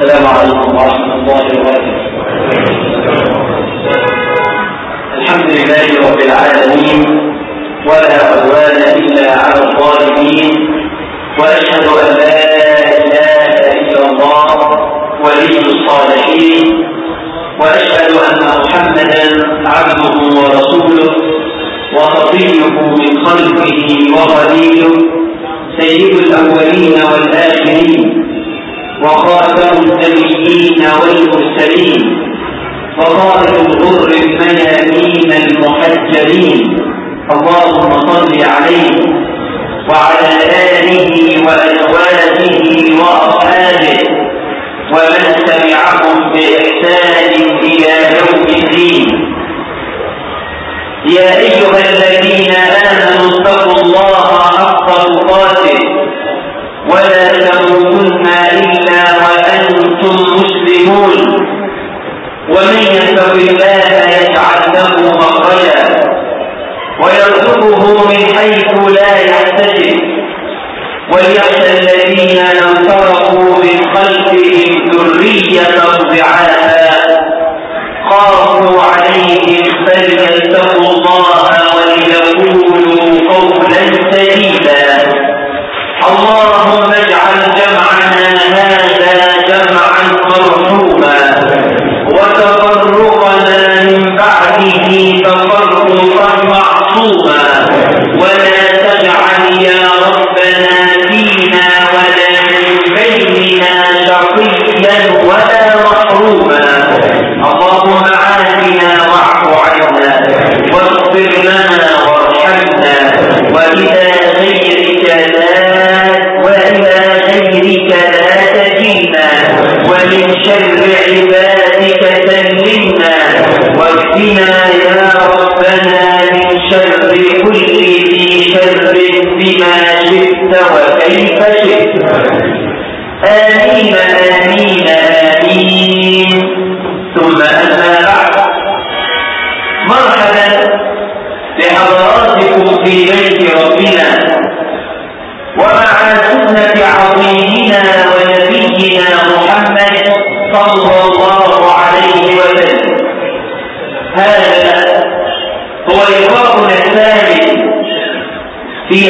السلام عليكم ورحمة الله وبركاته. الحمد لله رب العالمين ولا عدوان إلا على الظالمين وأشهد أن لا إله إلا الله ولي الصالحين وأشهد أن محمدا عبده ورسوله وخطيه من خلقه وخليله. سيد الأولين والآخرين وخاتم النبيين والمرسلين فضائل غر الميامين المحجرين اللهم صل عليه وعلى آله وأزواجه وأصحابه ومن سمعهم بإحسان إلى يوم الدين. يا أيها الذين آمنوا وليخشى الذين فرقوا من خلفهم ذرية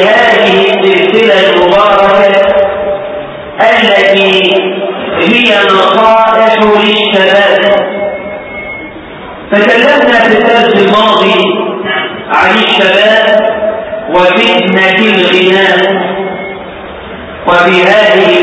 هذه السلسلة المباركة التي هي نصائح للشباب. تكلمنا في الدرس الماضي عن الشباب وفتنة الغناء. وبهذه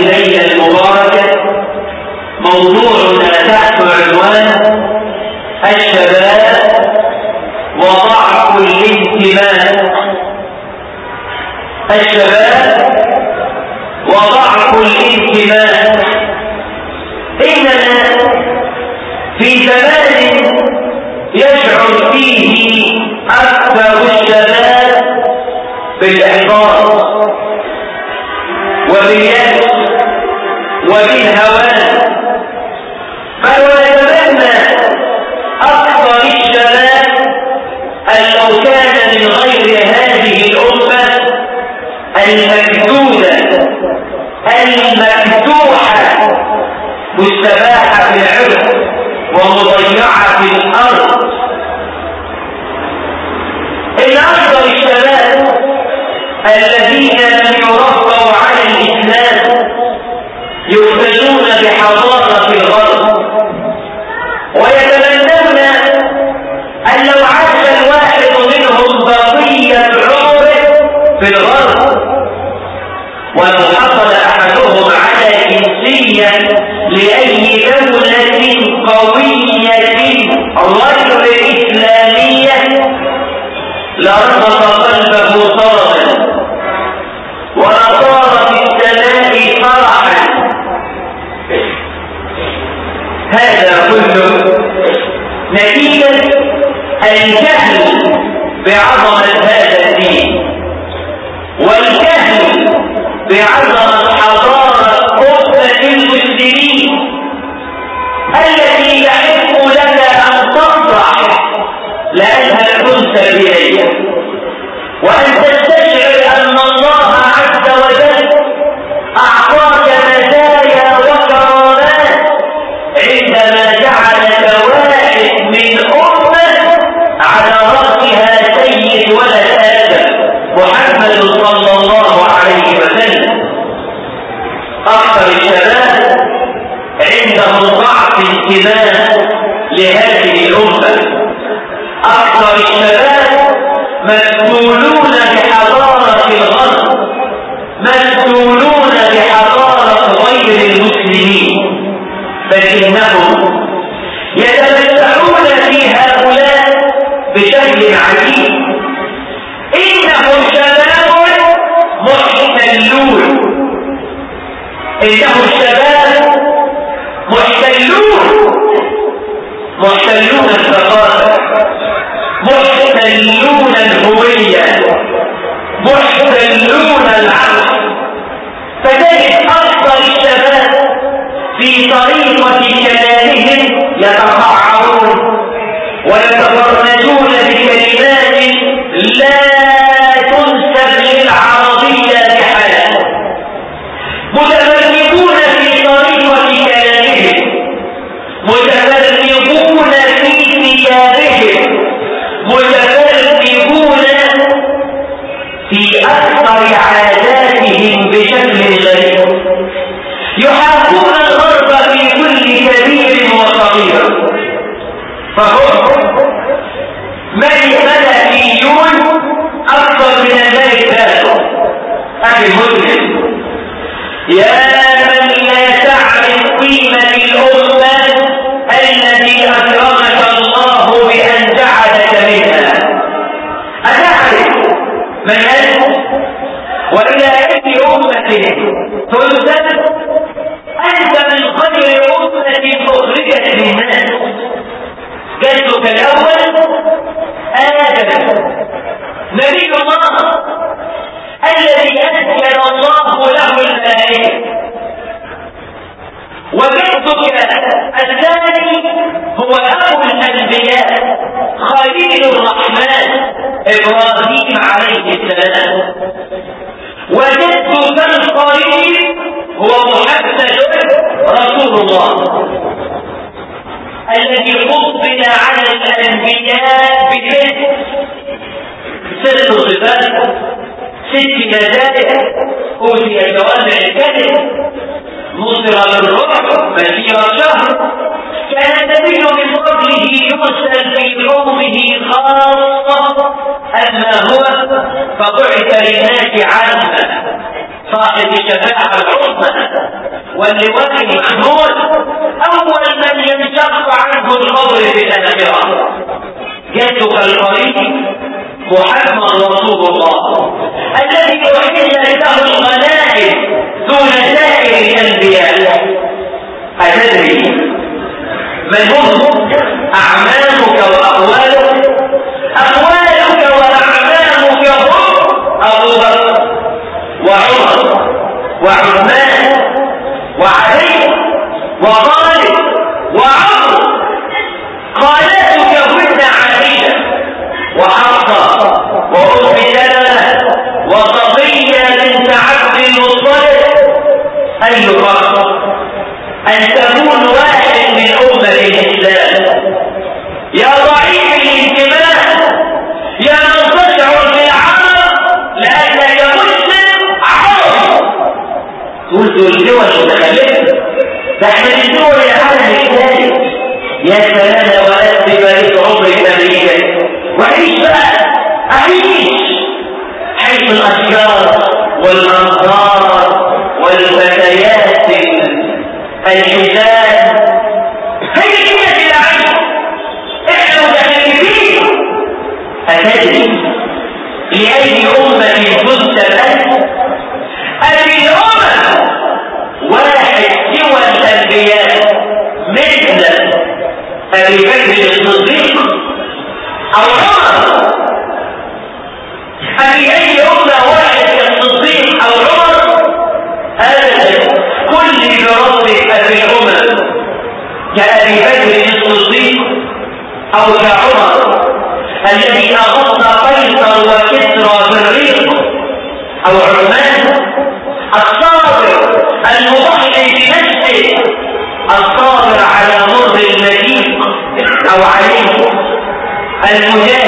لعل أكثر الشباب مسؤولون كالقريب محمد رسول الله. الذي يحل له الغنائم دون سائر الأنبياء. أتدري من هم؟ أعمالك وأقوالك؟ أقوالك وأعمالك هم أبو بكر وعمر وعثمان وعلي وضع Yeah.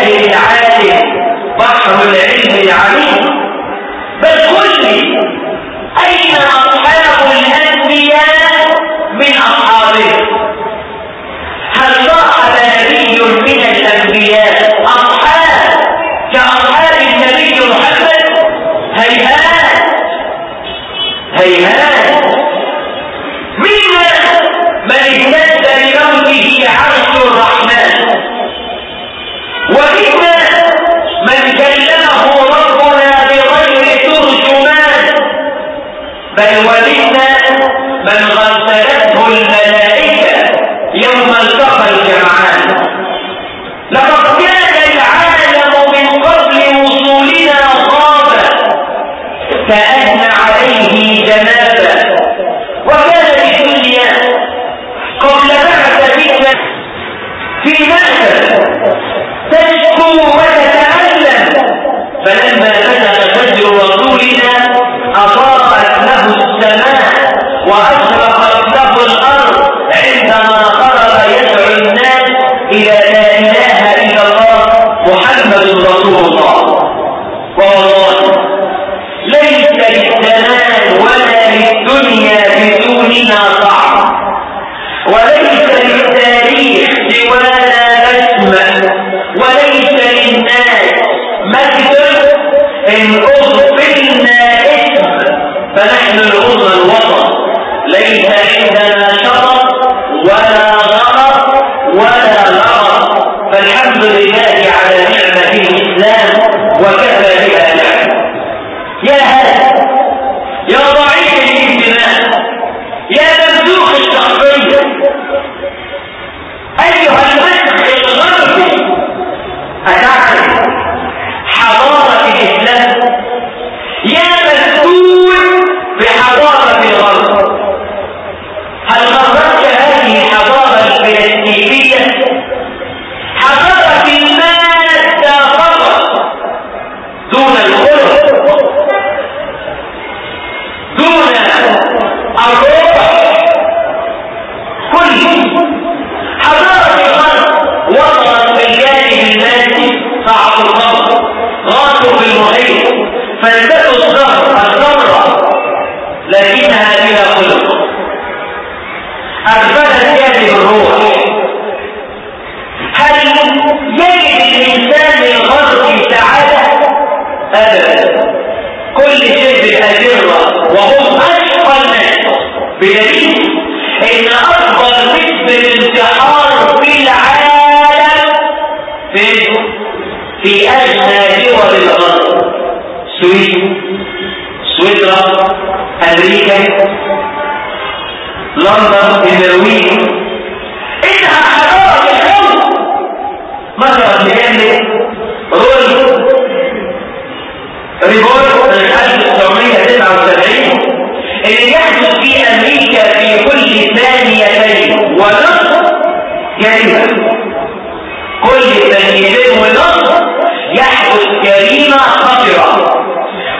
بني سلم يحدث جريمة خطرة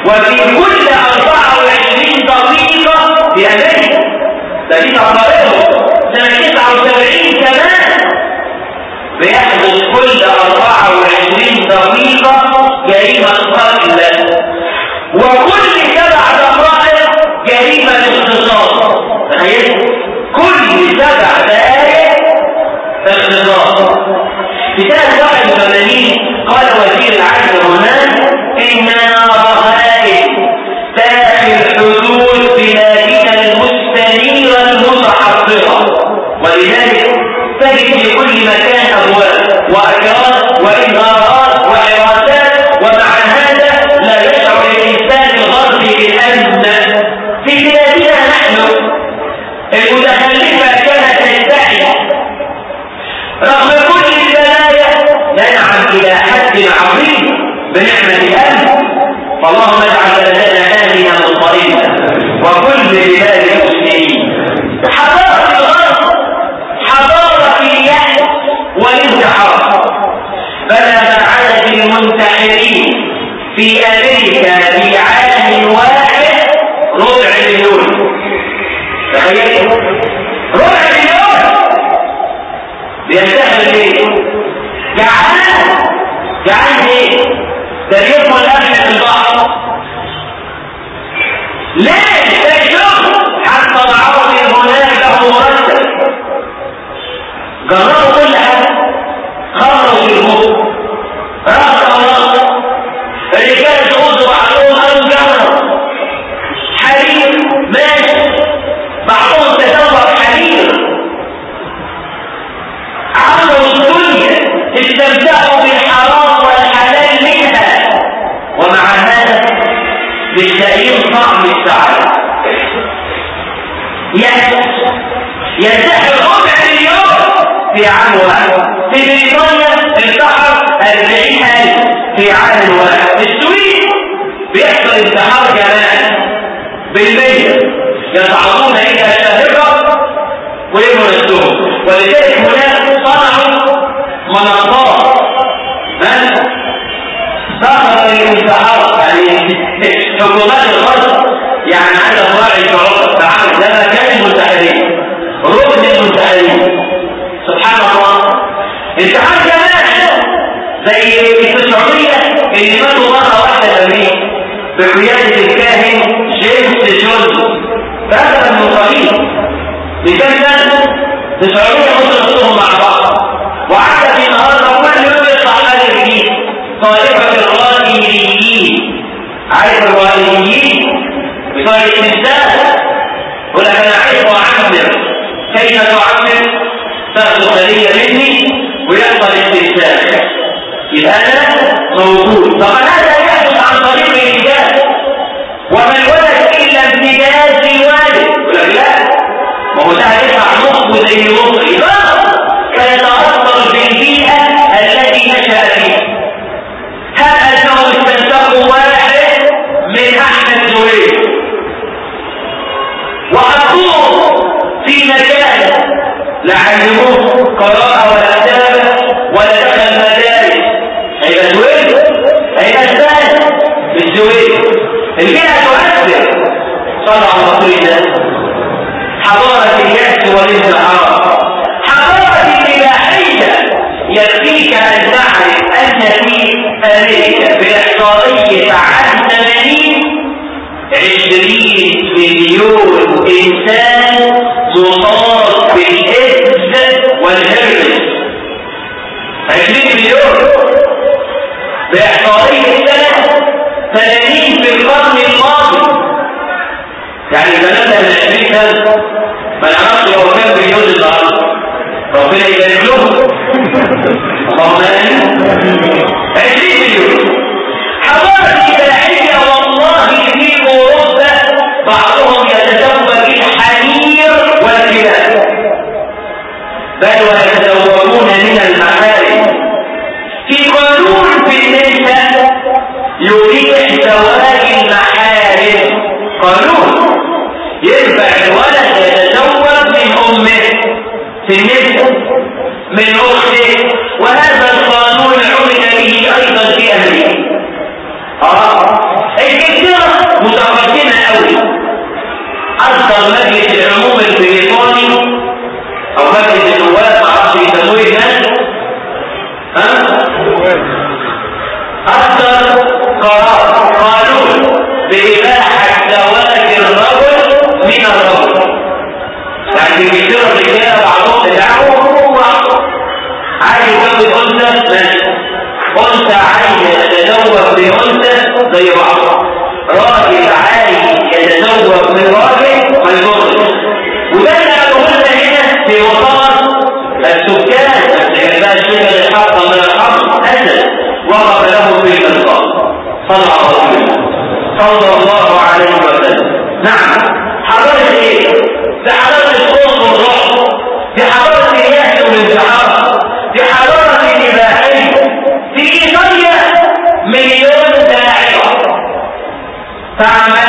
وفي كل 24 دقيقة في أمريكا ده دي سنة 79 كمان. بيحدث كل 24 دقيقة جريمة قتل مثال واحد من قال وزير العدل هناك إن رهائن تاخي حدود بلادنا المستنيرة المتحضرة ولذلك تجد في كل مكان أبواب وأكراد وإنهار فاللهم اجعل بلدنا آمنا وطريقا وكل بلاد المسلمين. حضارة الغرب حضارة اليأس والانتحار. بل بعدد المنتحرين في أمريكا في عالم انتحار كمان زي في السعوديه اللي ماتوا مره واحدة أمريكا بقياده الكاهن جيمس جون هذا لكان سنه في السعوديه مصر مع بعض وعاد في النهارده كل يوم يطلع حاجة جديد طائفه الرائيين عارف الرائيين بتوع الانسان يقول لك أنا عايز اعمر كيف تعمر تاخذ خليه مني ويحصل استنساخ يبقى أنا موجود. طبعا هذا يحدث عن طريق الإنجاز. وما الولد إلا امتداد والد يقول لك لا ما هو ده هيدفع نصه زي نص لا فيتاثر بالبيئة التي نشأ فيها. هل انهم استنسخوا واحد؟ من احمد زويل وحطوه في مكان لا علموه قراءة ولا دخل المدارس هيبقى سويد هيبقى سهل مش تؤثر صنع المصري حضارة اليأس والازدهار حضارة الإباحية يكفيك أن تعرف أن في أمريكا بإحصائية عام 80 20 مليون إنسان مصاب بالإيدز والهرس 20 مليون باحصائيه سنه 30 في القرن الماضي يعني بناتها من 20 سنه ما نعرفش هو كام مليون النهارده ربنا يبارك لهم اللهم امين 20 مليون حضارتي بلاحيه والله في اوروبا بعضهم يتزوج الحرير والكلاب. بل يريح زواج المحارم. قانون. ينفع الولد يتزوج من أمه في النساء من أخته وهذا الله وسلم صلى الله عليه وسلم. نعم. حضرت إيه دي حضرت الصوت والروح دي حضرت اليأس والانتحار دي حضرت الإباحية في إيطاليا مليون داعية تعمل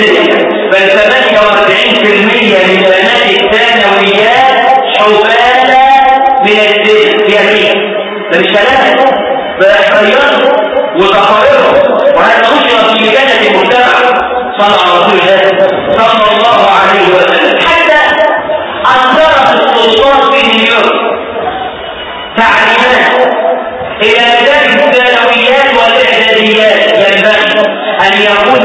الثالث بل 48% من بنات الثانويات حبالى من الديابية ده مش كلامك ده احتياطهم وتقاريرهم وهذا نشر في مجلة المجتمع صنع رسول الله صلى الله عليه وسلم حتى أثرت السلطات في نيويورك تعليمات إلى مدارس الثانويات والإعداديات ينبغي أن يكون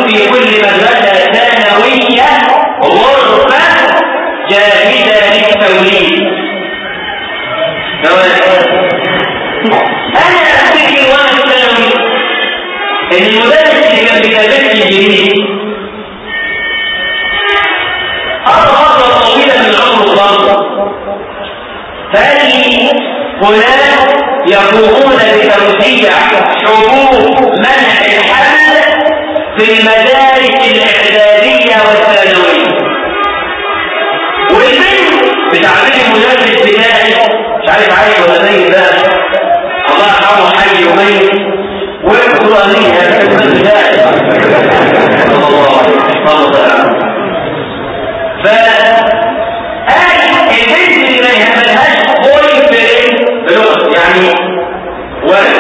التي جميل قضى فترة طويلة من عمر الله فأتي هناك يقومون بتوسيع حقوق منع الحمل في المدارس الإعدادية والثانوية والبنت بتعليم المدرس بتاعي مش عارف عايش ولا ميت بقى الله يرحمه حي وميت والقرآنية من البنت اللي ما ملهاش قول بلغة يعني ولد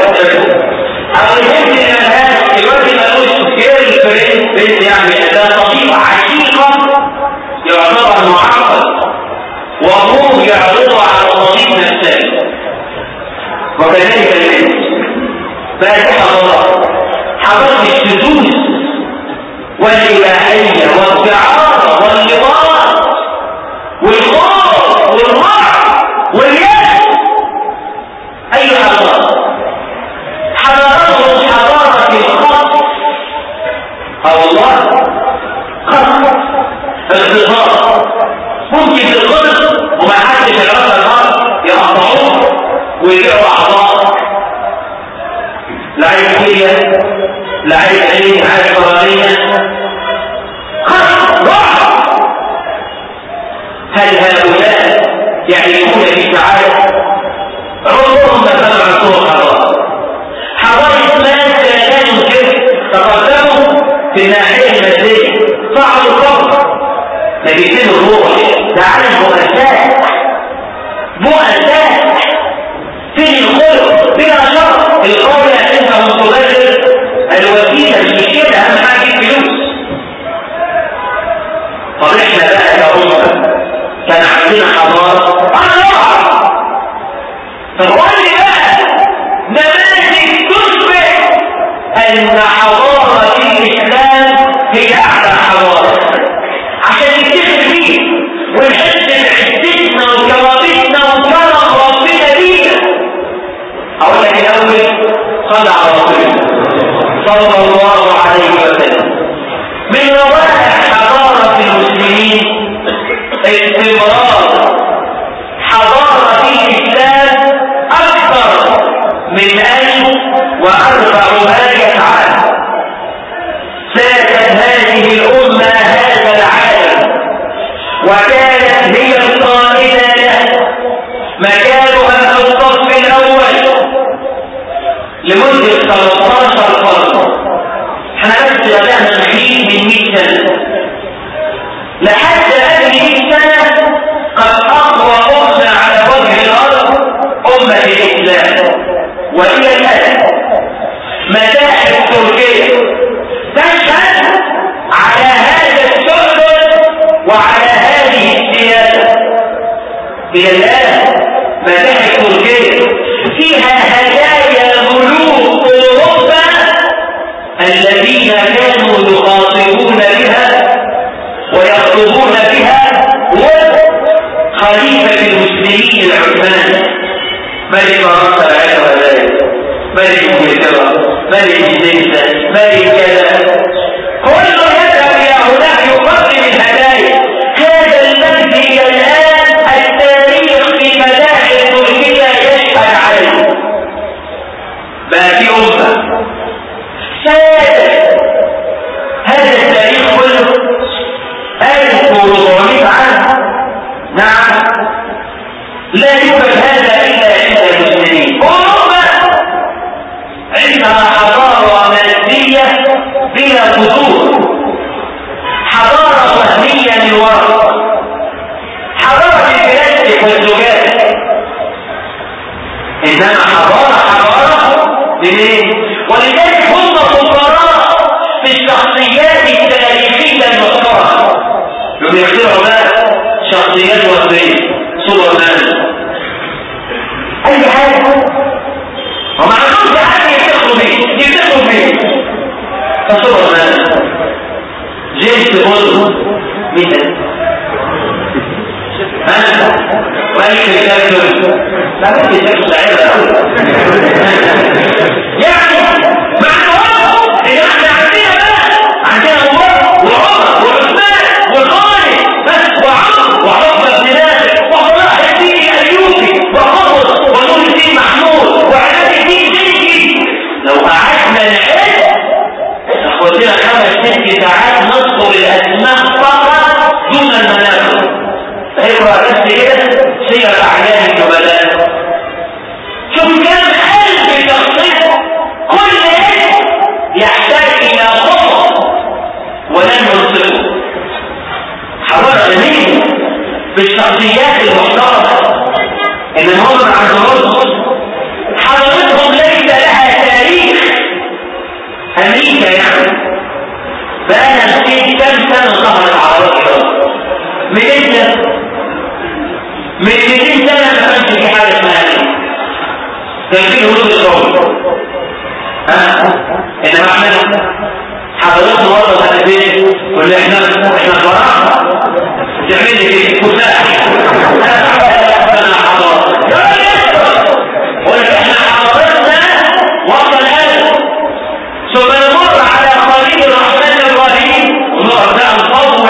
أو البنت اللي ملهاش الواد ملوش سكير الفرنس بنت يعني أداة طبيعة عشيقة يعتبر معقد وأبوه يعرضه على طبيب نفساني وكذلك البنت فاتحة أعمال السدود والإلهية والدعارة والنظام Mary, Mary, Mary,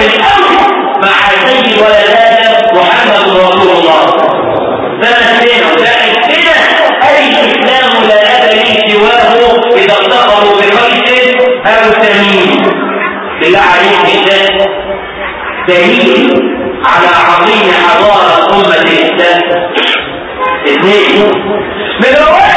بالامر مع سيد ولدات محمد رسول الله. فما السنة وتعني السنة أي اسلام لا أدري سواه إذا افتقروا بخير أو ثمين بالله عليك جدا دليل على عظيم حضارة أمة الإسلام. اثنين من اول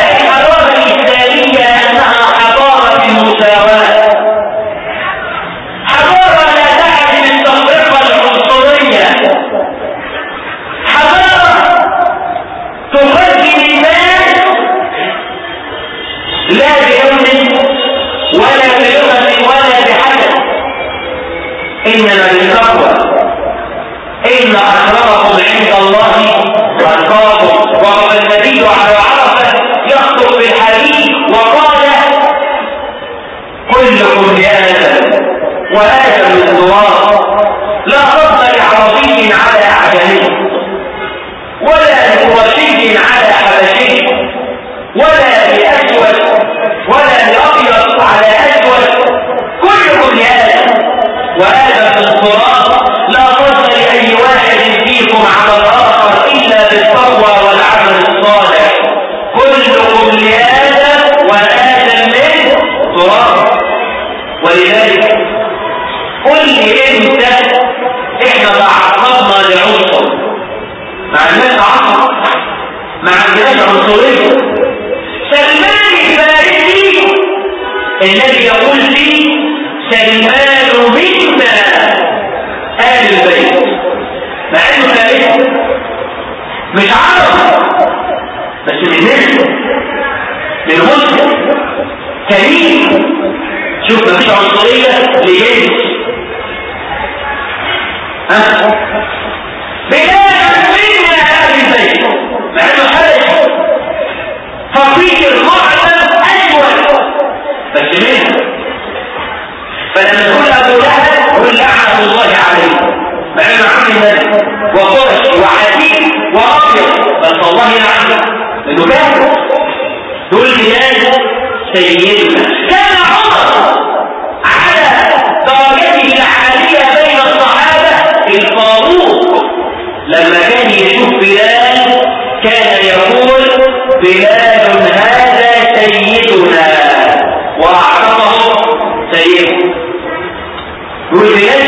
Related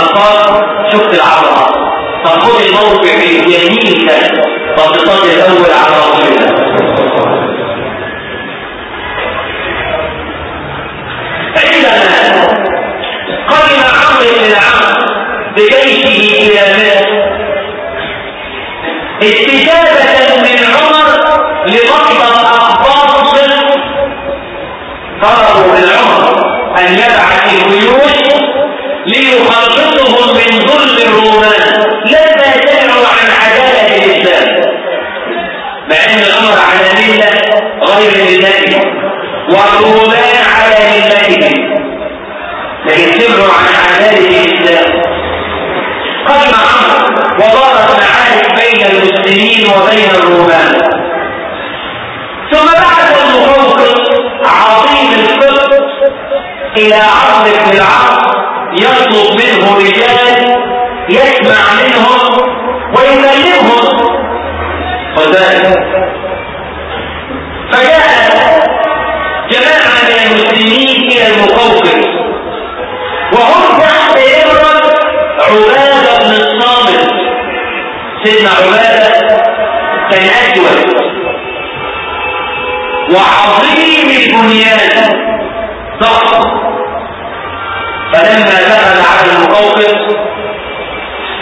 الفاظ شفت العبرة فخذ الموقع يمينك طب تصلي الأول على رسول الله عندما قدم عمرو بن العم بجيش مغلوبان على ملتهم لكن سروا عن عذاب الإسلام. قام عمرو ودارت معارك بين المسلمين وبين الرومان. ثم بعث المخلق عظيم الفقر إلى عمرو بن العاص يطلب منه رجال يسمع منهم وعظيم البنيان ضخم. فلما دخل على الموقف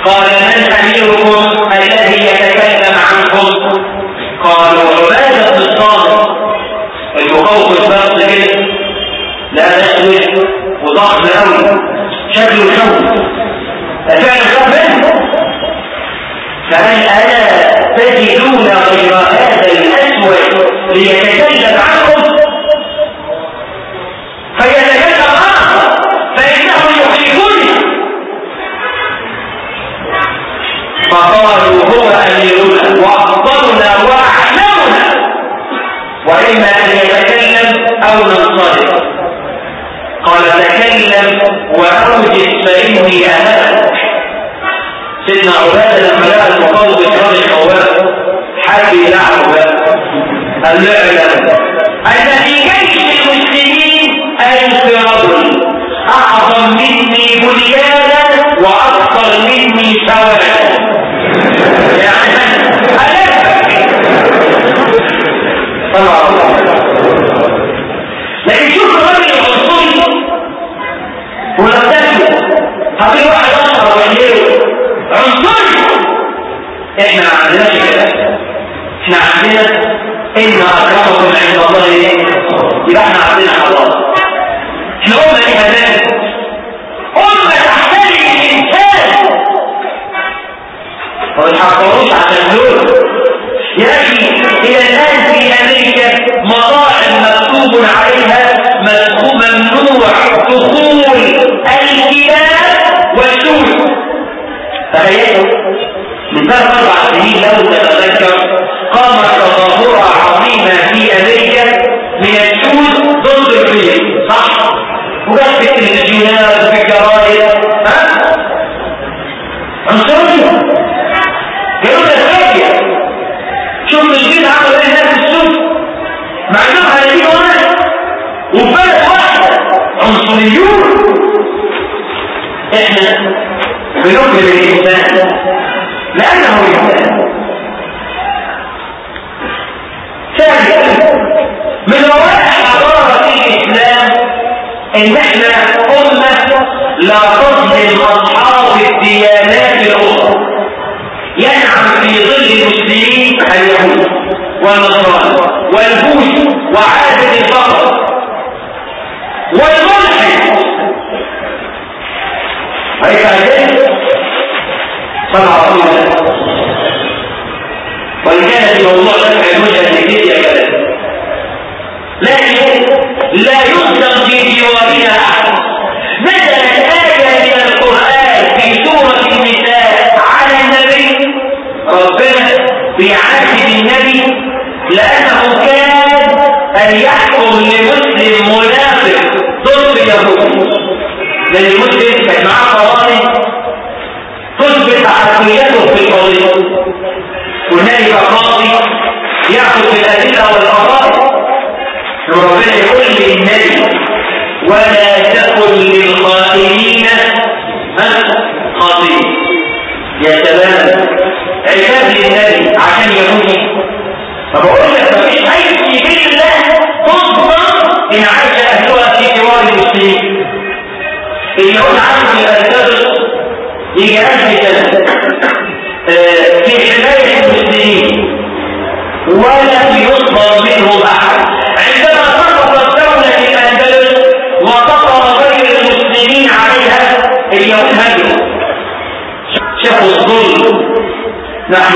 قال من أميركم الذي يتكلم عنكم؟ قالوا عبادة بن الصالح المقوقس بس كده لا نسوي وضخم قوي شكله شوي ففعلا منه فهل ألا تجدون غير e a coluna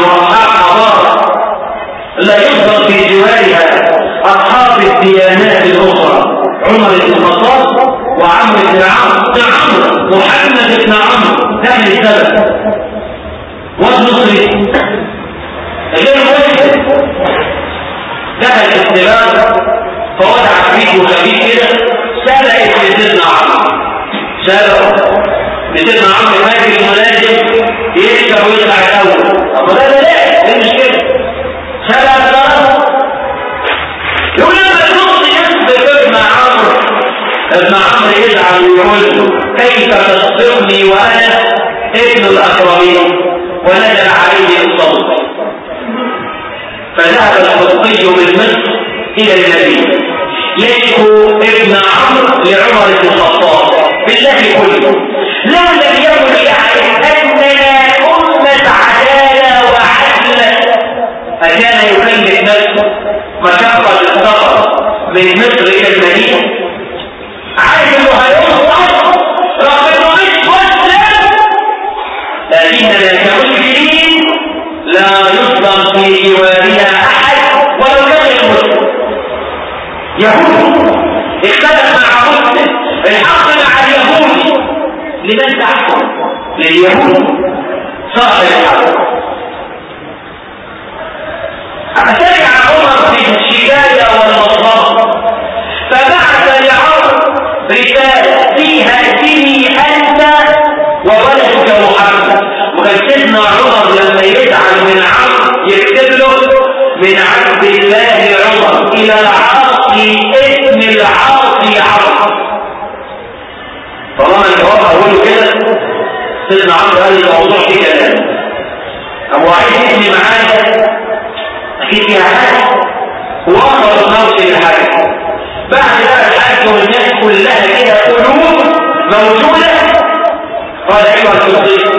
أصحاب حضارة لا يصدر في جوارها أصحاب الديانات الأخرى. عمر بن الخطاب وعمرو بن عمرو بن عمرو محمد بن عمرو. ده من السبب والمصري غير مسلم دخل الاختلاف فوضع فيه خبيث كده سرق ابن سيدنا عمرو. سرق سيدنا عمرو فاكر المنازل يكسر ويطلع الأول. لا يقول ابن عمرو. ويقول له كيف تصدقني وأنا ابن الاكرمين ونزل عليه الصوت فذهب القبطي من مصر إلى النبي. يشكو ابن عمرو لعمر بن الخطاب. بالله كله. لو لم يكن اكان يكلف نفسه مشقه السفر من مصر إلى المدينة. عارف انه هيوصل رغم انه مش مسلم لكننا كمسلمين لا يظلم في جوارنا أحد ولو كان المسلم يهودي اختلف مع مسلم الحق مع اليهودي لمن تحكم لليهود صاحب الحق. سمع عمر في الشكاية والمصاب فبعث لعمر رسالة فيها ائتني أنت وولدك محمد. وكان سيدنا عمر لما يزعل من عمرو يكتب له من عبد الله عمر إلى العاصي اسم العاصي عمرو طالما الجواب أوله كده سيدنا عمرو قال الموضوع فيه كلام. أبو عايز معايا فيها حاجة وأخر الموت للحاجة بعد بقى الحاج والناس كلها كده قلوب موجودة. قال أيها الصديق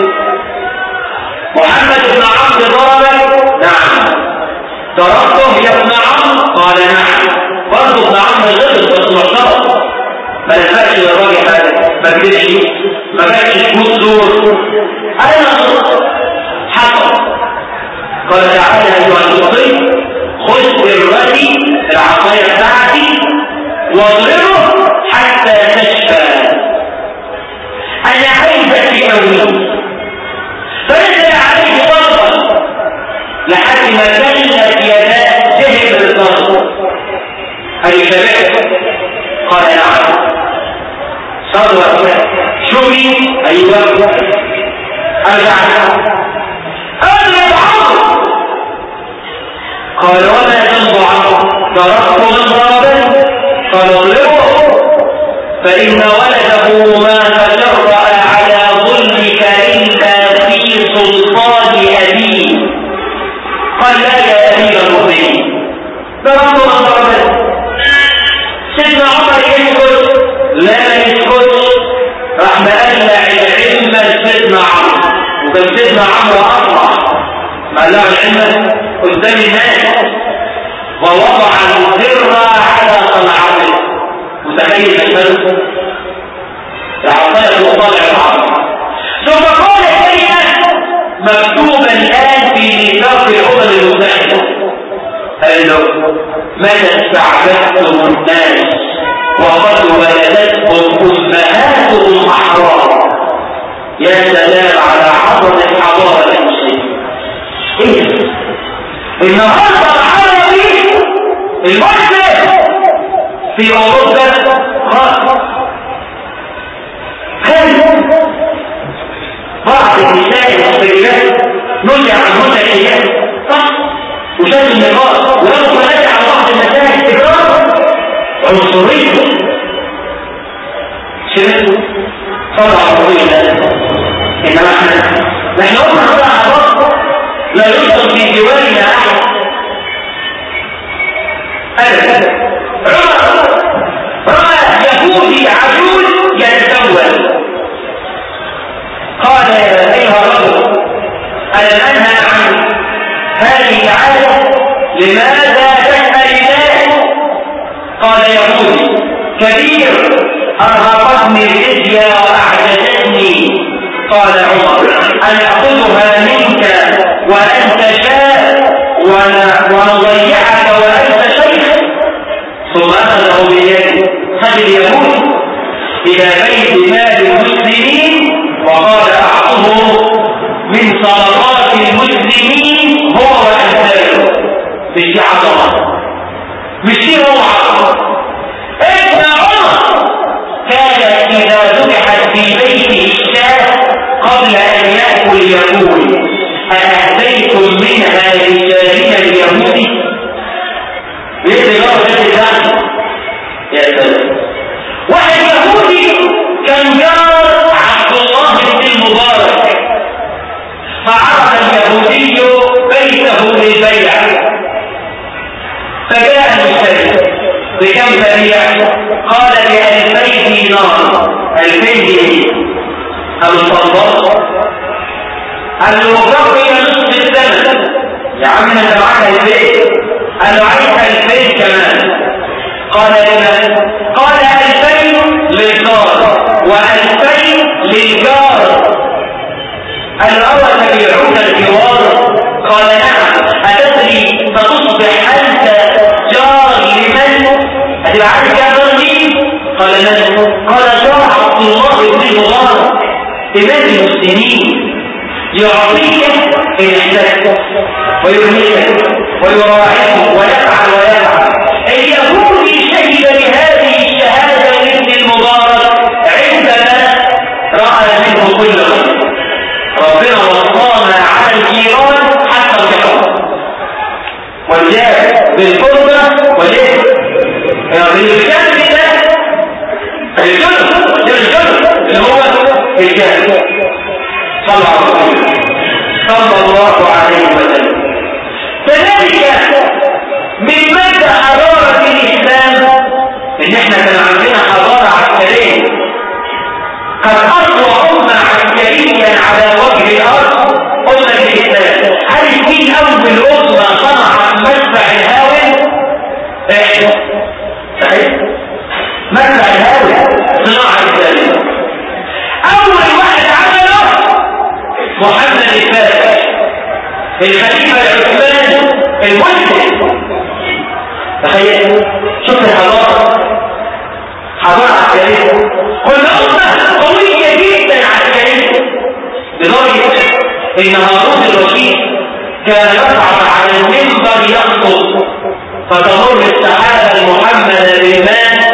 محمد بن عمرو ضربك نعم. ضربته يا ابن عمرو قال نعم. برضه ابن عمرو غلط بس محترم ما نفعش للراجل حاجة ما كدبش ما بقاش تموت دور أنا حصل. قال تعالى أيها الصديق خذ برتي العصاية بتاعتي واضربه حتى تشفى. أنا عايزك تكوني فنزل عليه ضربا لحد ما كشفت يداه ذهب الضرب هل سمعت. قال نعم. صدر شوفي. أيوه. أرجع. اضرب قال وما ذنب عمرو ضربت من قال اضربه فإن ولده ما تجرأ على ظلمك إلا في سلطان أبيه. قال لا يا أمير المؤمنين ضربت من ضربني سيدنا عمر يسكت لا يسكتش راح مقلع العلم لسيدنا عمرو وكان سيدنا عمرو أطلع مقلع العلم قدام الناس. ووضع الذرة على صنعته متخيل المثل العصاية وطالع العصا ثم قال كلمة مكتوبة الآن في ميثاق الأمم المتحدة قال له متى استعبدتم الناس وقد ولدتهم أمهاتهم أحرار؟ يا سلام على عظمة حضارة النهارده العربي المسلم في أوروبا خاص كان بعض النساء المصريات نزع عنهن الحجاب صح؟ وشاف النقاط ولو نزع عن بعض المساجد تكرار. عنصرية. شفت طبعا الله إنما إحنا نحن قلنا لا في جوارنا احد ابدا عمر راى يهودي عجوز يتزوج قال يا ايها الرجل الم انهى عن هذه العاده لماذا تسال الله قال يهودي كبير ارهقتني الجزيه واعجزتني قال عمر ان اخذها منك وأنت شاب ونضيعك وأنت شيخ ثم اخذه بيده خد اليهود إلى بيت مال المسلمين وقال اعطه من صدقات المسلمين هو وامثاله مش دي عظمه مش دي روعه ابن عمر كان إذا ذبحت في بيته الشاه قبل أن يأكل يقول اهديتم منها لجارنا اليهودي بيت جاره ذات يا سلام. واحد يهودي كان جار عبد الله بن المبارك. فعرض اليهودي بيته للبيع. فجاء المشتري بكم تبيع قال بألفي دينار. ألفين دينار قال الصلاة قال له إلى نصف الثمن يا عم انت معاك ألفين قال له عايز ألفين كمان. قال لمن قال ألفين للجار وألفين للجار. قال له أول تبيعون الجوار. قال نعم. أتدري فتصبح أنت جار لمن؟ هتبقى جار مين؟ قال من قال جار عبد الله بن مبارك إمام المسلمين؟ يعطيك احتجت ويهمك ويراعيك ويفعل ويفعل. اليهودي شهد بهذه الشهادة لابن المبارك عندما رأى منه كل ربنا وصانا على الجيران حتى الجيران والجاه بالقربة والايه؟ بالجنب ده الجنب الجنب اللي هو الجاه صلى الله صلى كذلك من مدى حضارة الإسلام إن إحنا كان الخليفة العثماني المسلم تخيل شوف الحضارة حضارة عسكرية كل أمة قوية جدا عسكرية لدرجة إن هارون الرشيد كان يصعد على المنبر يخطب فتمر السحابة المحمدة بالماء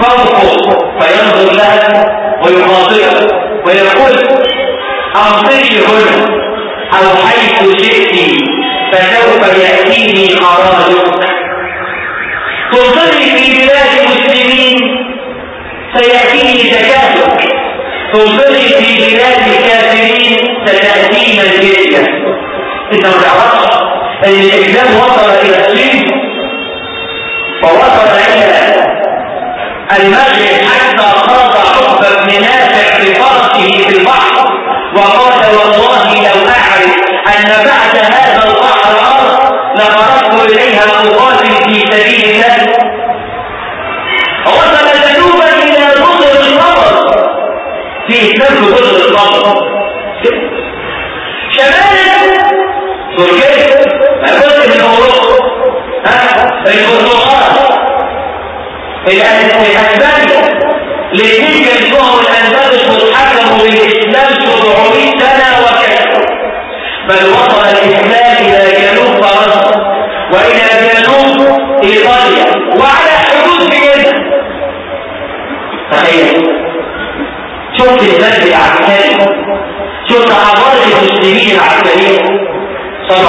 فوقه فينظر لها ويخاطبها ويقول أمطري هنا. أو حيث شئت فسوف يأتيني خراجك تمطري في بلاد المسلمين سيأتيني زكاتك تمطري في بلاد الكافرين ستأتينا الجزية. انت ما تعرفش إن الإسلام وصل إلى الصين ووصل إلى المغرب حتى خاض عقبة بن نافع بفرسه في البحر. وقال والله لو أعرف أن بعد هذا البحر ارض لخرجت إليها مقاتل في سبيل الله. وصل جنوبا إلى نصر القمر في اسلام نصر القمر شمالا تركيا جزء من أوروبا. ها؟ البرتغال. الاسبانيا الاثنين كانوا الأندلس واتحكموا بالإسلام. بل وصل الاسلام إلى جنوب فرنسا وإلى جنوب إيطاليا وعلى حدود تخيل. شفت البلد العسكري شفت حضاره المسلمين العسكريه صلى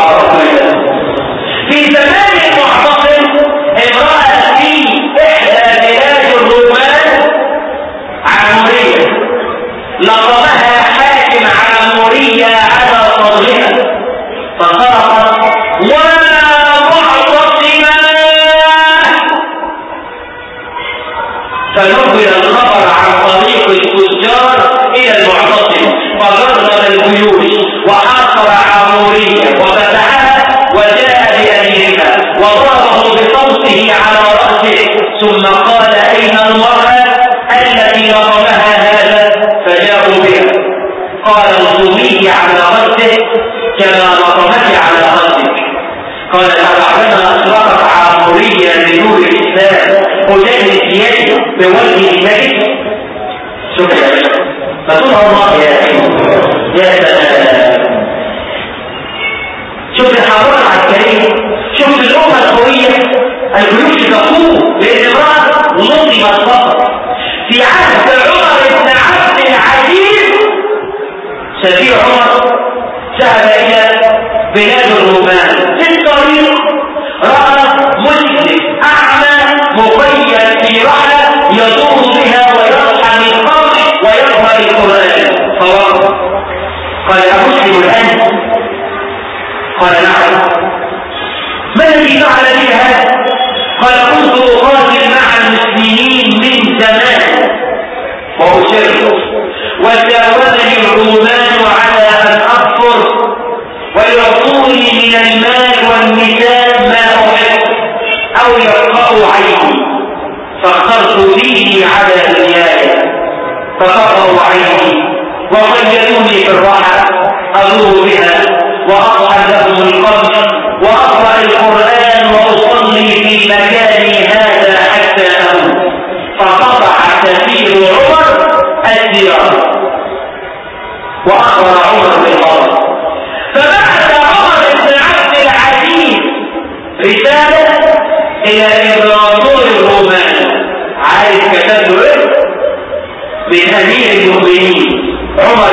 فنقل الخبر عن طريق التجار إلى المعتصم فغرر الجيوش وحاصر عمورية وفتحها وجاء بأبيهما وضربه بصوته على رأسه ثم قال أين المرأة التي رقمها هذا؟ فجاءوا بها. قال الظلمي على رأسه كما رقمك على رأسك. قال فلعلما أشرقت عمورية بنور الإسلام. فلان السياسي بوجه الملك شكرا. يا الله يا قال ابو زينوني بالراحة أزور بها وأضحى لهم القبر وأقرأ القرآن وأصلي في مكاني هذا حتى أموت فقطع كثير عمر الديار وأخبر عمر بالقرآن فبعث عمر بن عبد العزيز رسالة إلى إمبراطور الرومان عارف كتبه إيه؟ من المؤمنين عمر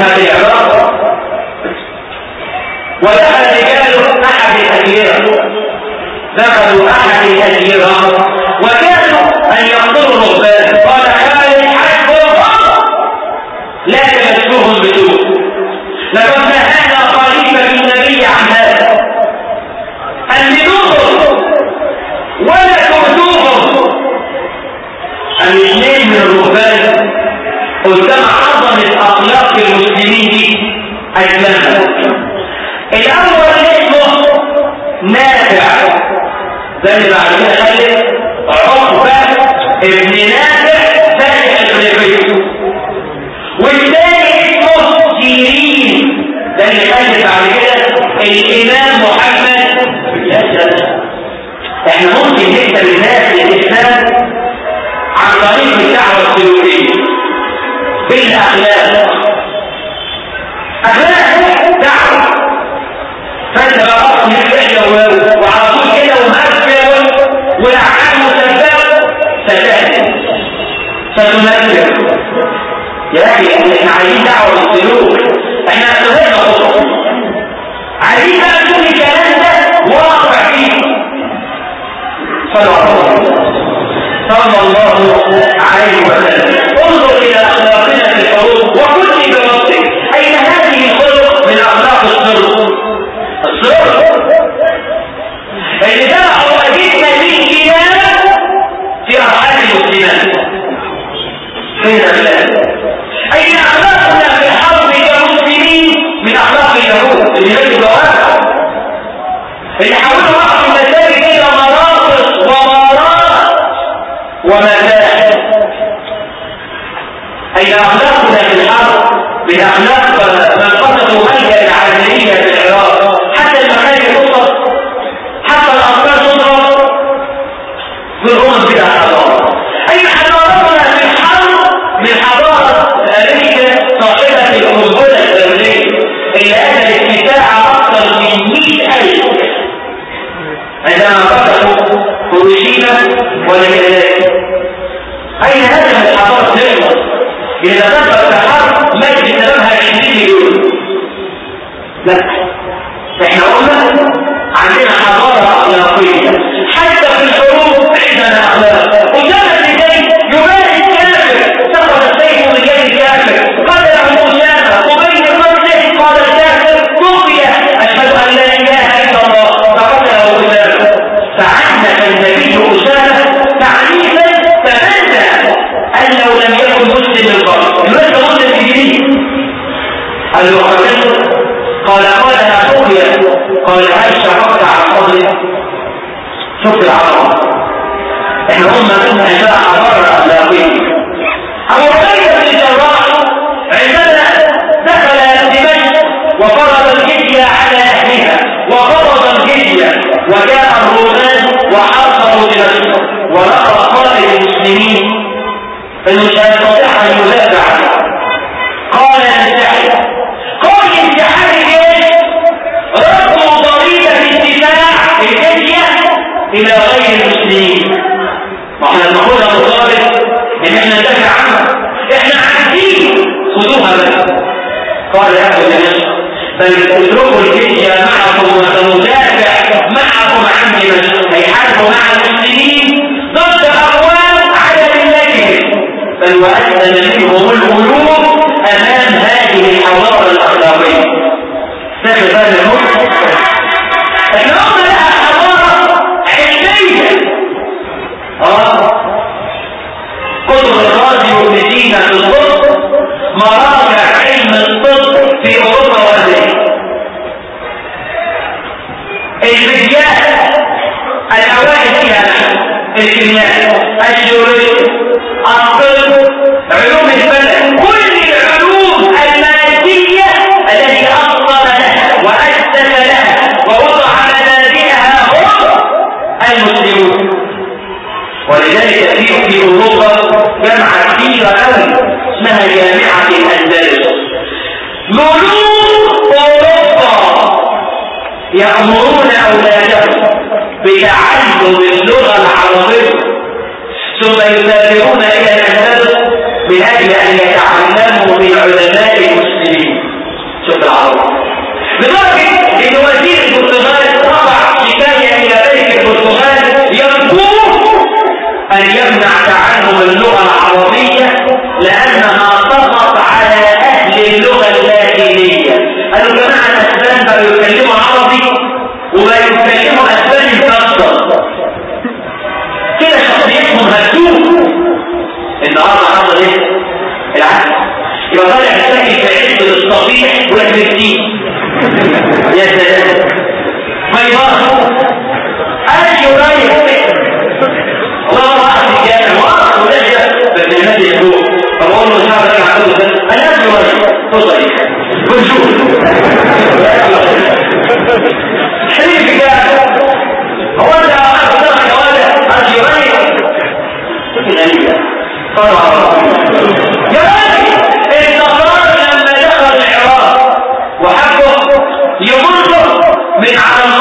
had É Dani Amen. فيعتقده قال قالها حكيت قال هل شرقت على شكر على الله. إحنا هم من اشاء عبارة اخلاقية أبو عبيدة بن الجراح عندما دخل دمشق وفرض الجزية على أهلها وفرض الجزية وجاء الرومان وحاصروا دمشق ورأى قائد المسلمين. انه بتعلم اللغة العربية. ثم يسافرون إلى الاندلس من أجل أن يتعلموا من علماء المسلمين. شوف العرب لدرجه إن وزير البرتغال رفع شكاية إلى ملك البرتغال يرجوه أن يمنع تعلم اللغة العربية لأنها تضغط على أهل اللغة اللاتينية يبقى طالع ساكن في عز الصفيح والمسكين يا سلام. ما يبقى أي رايح الله راح الجامع وقف ولجأ بس الناس يشوف فبقول له شعب لك عدو ده الناس يوري تصري ونشوف حريف الجامع هو انت عارف ده يا ولد عارف يوري غريبة Yeah.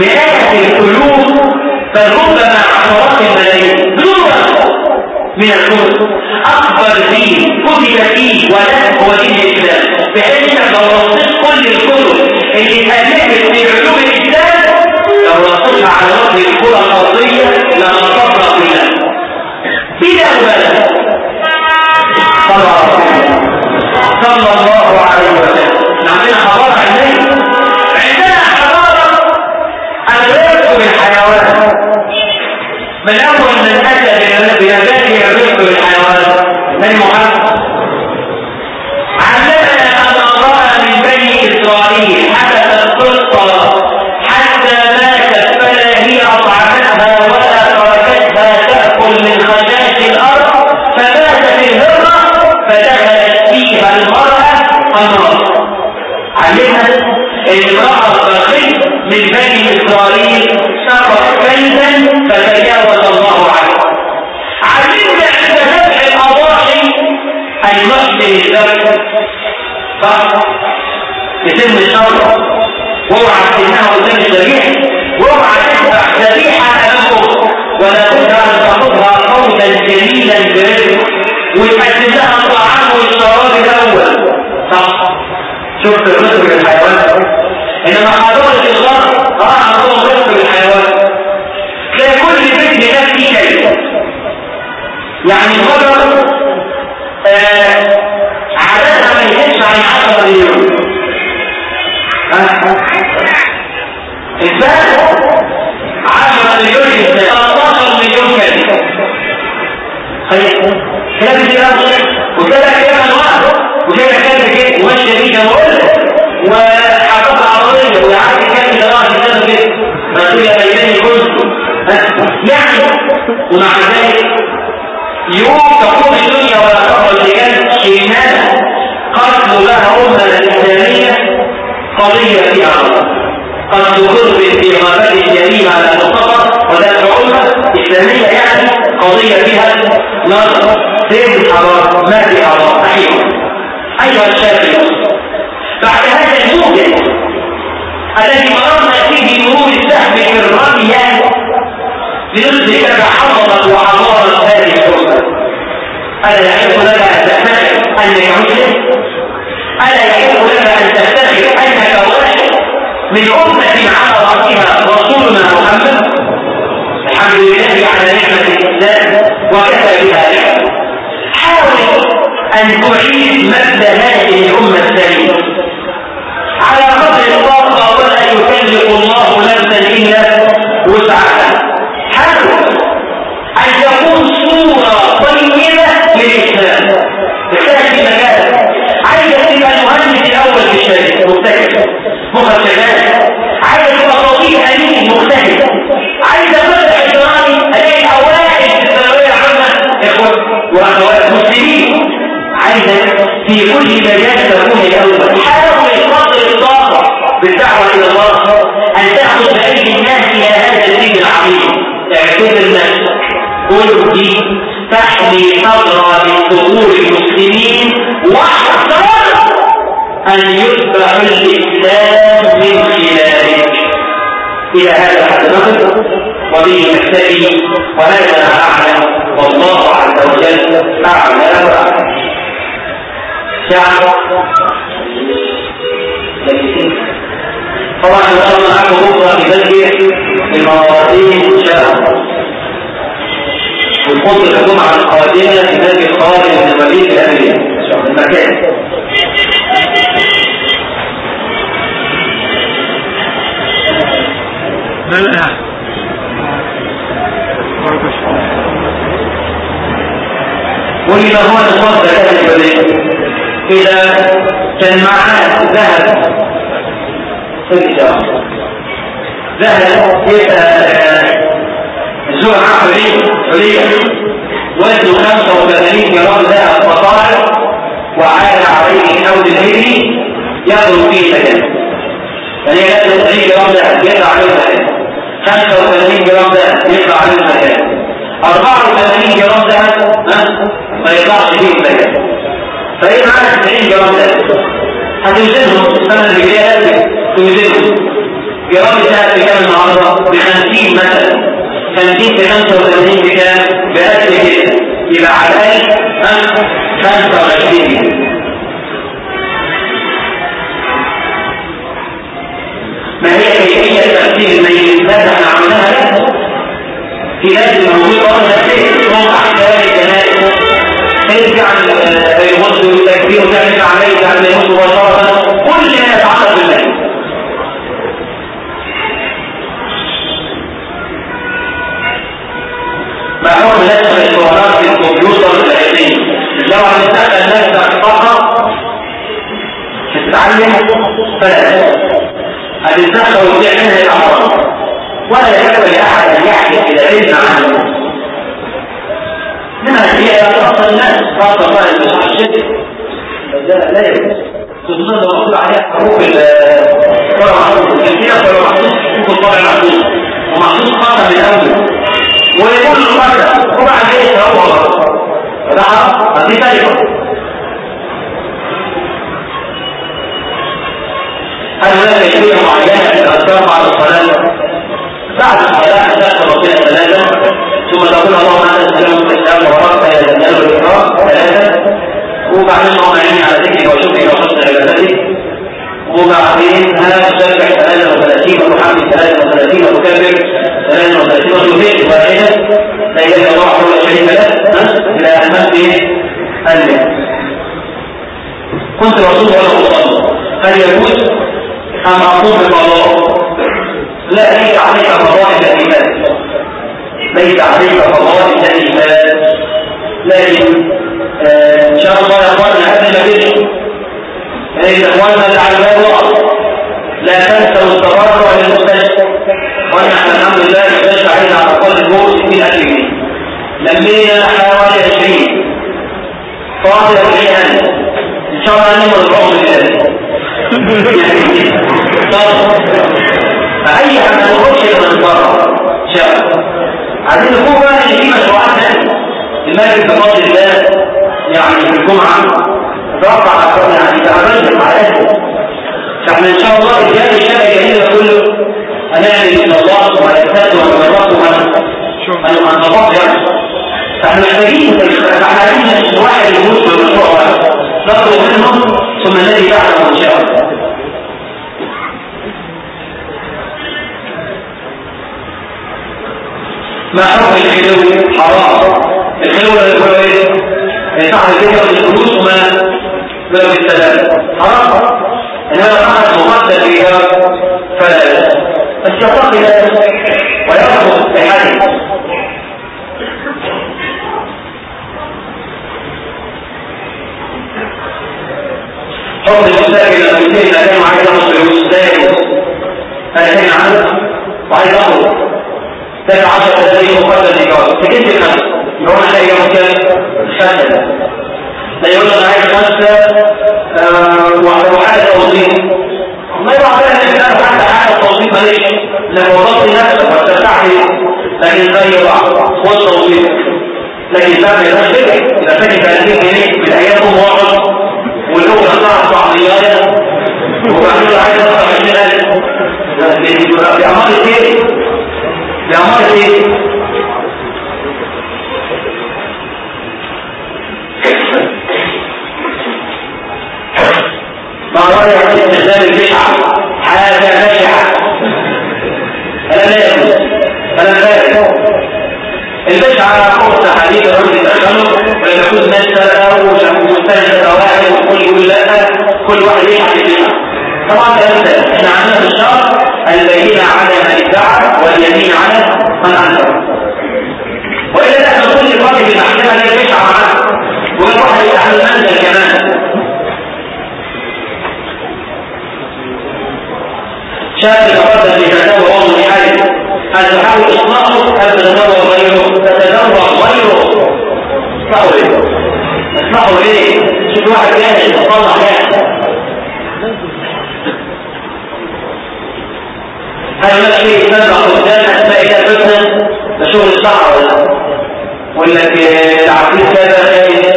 مئات القلوب بل ربما عشرات الملايين. بلوغا من الكتب أكبر دين كتب فيه ولا هو دين الإسلام. بحيث لو رصيت كل الكتب اللي اتألفت في علوم الإسلام لو رصيتها على وجه الكرة الأرضية لما تفرق بها بلا مبالغة من محمد. من بني إسرائيل حدثت حتى ماتت فلا هي أطعمتها ولا تركتها تأكل من الأرض. فماتت الهرة فدخلت فيها المرأة امرأة من بني إسرائيل سقط كيدا فتجاوز الله عنه. نحسن الذبح صح يتم الشر. واوعى تسمعها قدام الذبيحة واوعى تذبح ذبيحة أمامه ولا بد أن تاخذها قولا جميلا برزق وتقدم لها الطعام والشراب الأول. صح شفت الرزق بالحيوان؟ إنما حضارة الغرب آه عندهم رزق بالحيوان. تلاقي كل بيت هناك فيه كلب يعني الغرب ما عن 10 مليون إزاي 10 مليون إزاي 13 مليون وكده كده وكده كلب كده وماشيه بيه جمهور وحاجات عرضيه ويعرف الكلب ده راح كده كده ومع ذلك يوم لماذا قتل ما أمة الإسلامية قضية في عرض قتل كرب في غابة الجليل على مصطفى وذات أمة إسلامية يعني قضية فيها نظر فين الحرام ما في حرام أيوة أيها الشافعي بعد هذا الموجز الذي مررنا فيه بمرور السهم في الرمية لنثبت يعني، ما حصلت وحضارت هذه الأمة. ألا أحب لك أن تحتفل أنك مسلم. ألا يحب لك أن تفتخر أنك واحد من أمة على رأسها رسولنا محمد؟ الحمد لله على نعمة الإسلام وكفى بها نعمة. حاول أن تعيد مبدأ هذه الأمة السليمة على قدر الطاقة ولا يكلف الله نفسا إلا وسعها. حاول أن تكون صورة مبتكر مخرج شغال عايز طبيب أمين مجتهد عايز فتح إجرامي ألاقي أوائل في الثانوية العامة. إخوة وأخوات مسلمين عايزك في كل مجال تكون الأول حاول قدر الطاقة بالدعوة إلى الله أن تأخذ بأيدي الناس إلى هذا الدين العظيم. اعتبر نفسك قل دي تحمي ثغرة من ثغور المسلمين واحذر أن يتبع الإسلام من خلالك إلى هذا الحد نقف. وبه نكتفي وهذا أعلم والله عز وجل أعلم. وأعلم ساعة طبعا ان شاء الله معاكم بكره ببدء المواضيع إن شاء الله. والخطبه الجمعة القادمة في مسجد خالد بن الوليد الامريكي ان ولما هو زكاة البدن إذا كان معاه ذهب الإجارة ذهب زرعة حرية حرية وزنه 35 جرام ذهب وطائر وعاد عليه حول الهجري يضرب فيه مكان يعني لازم 90 جرام ذهب يطلع عليه مكان 35 جرام ذهب يطلع عليه مكان 84 جرام ذهب ما يطلعش فيه مكان فإيه معاك 90 جرام ذهب هتوزنهم السنة اللي جاية توزنهم جرام الذهب بكام النهارده؟ ب 50 مثلا. 50 في 85 بكام؟ ب 1000 كده يبقى على الأقل 25 جنيه. ما هي كيفية في لازم موجود برضه نفسيه موقع احتوال الجنائز ترجع يمص التكبير وتعمل عليه تعمل يمص مباشرة. كل ما يتعلق بالله نسخ الصورات في الكمبيوتر العلمي. لو هنستخدم نسخ فقط تتعلم فلا هتتدخل وتعملها الأمر. ولا يكفي لأحد أن يحكي العلم عنه منها هي خاصة الناس خاصة الله المسح الشدة لا يجوز. خصوصا لو مكتوب عليها حروف الكرة محفوظ الكثيرة فلو محفوظ حروف الطبع محفوظ ومحفوظ خاصة من الأول ويقول له مرة وبعد كده هو غلط حرام هذه كلمة هل هناك كيفية معينة للأذكار بعد الصلاة؟ بعد الصلاة تشهد ربنا البشعة فرصة حديث الرجل يدخله ولا ناس سرقة ومستنشد واحد وكل يقول لا كل واحد يشعر البشعة طبعا ده إحنا عندنا في الشرع البينة على من ادعى واليمين على من انكر وإلا نحن كل فرد في المحكمة لا بشعة معاه وكل واحد يتحمل منزل كمان. شاهد تقدم في فتاوى وهو منحرف هل تحاول اصلاحه هل تتدور اصلحه ليه ليه شوف واحد جاهز يتصلح جاهز هل شيء يتبع قدام اسماء إلى فتنه ده شغل الصحراء ولا ولا العقيد كذا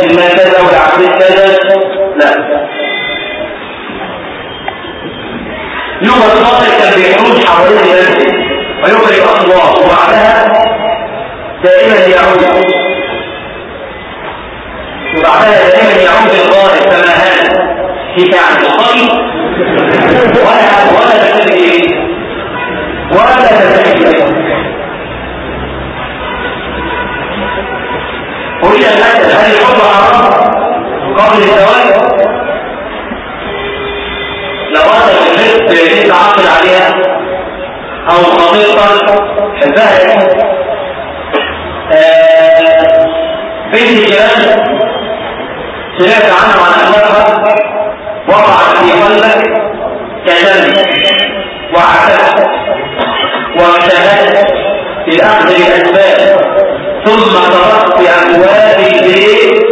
المال كذا والعقيد كذا. لا. يوم الفاصل كان بيحوج حوالين المسجد ويخرج أصوات وبعدها دائما يعود. وبعدها دائما يعود كما هذا. في كعب الخير ولا ولا تتبعي ولا تتبعي أريد أن أسأل هل الحب حرام قبل الزواج؟ لو أنا البنت انت عاقل عليها أو خطيطة حبها بنت الجيران سمعت عنها وعن اخلاقها وقعت في قلبك كدم واعتدت واجتهدت بالاخذ بالاسباب ثم تركت ابواب البيت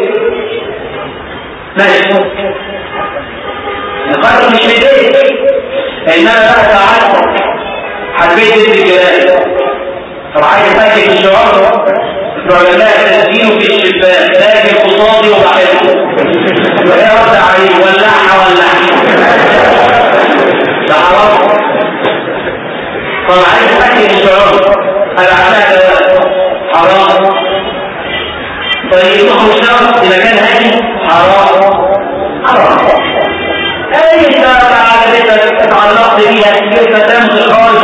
ماشي القدر مش في البيت إنما بقى ساعات حبيت انت الجلال طب عايز تاكل في العلماء تسجيله في الشباك طب عايز تاكل الشعار العشاء حرام طيب تخرج شرط اذا كان هادي حرام حرام اي ساعة تعلقت بيها كيف تمشي خالص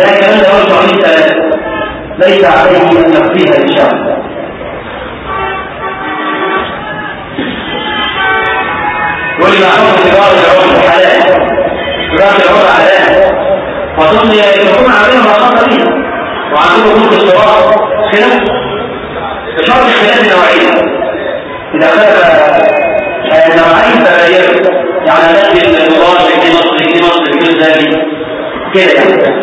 لكن أرجع من ثلاثة ليس عليه أن يقضيها إن شاء الله ولما حكم تجارة العمر حلال تجارة العمر حلال وظن يكون عليهم رخصة فيها وعندهم ملك الصراط خلاف بشرط اختلاف نوعية إذا خلف نوعين فلا يعني نجد المضاد في مصر في مصر في كده يعني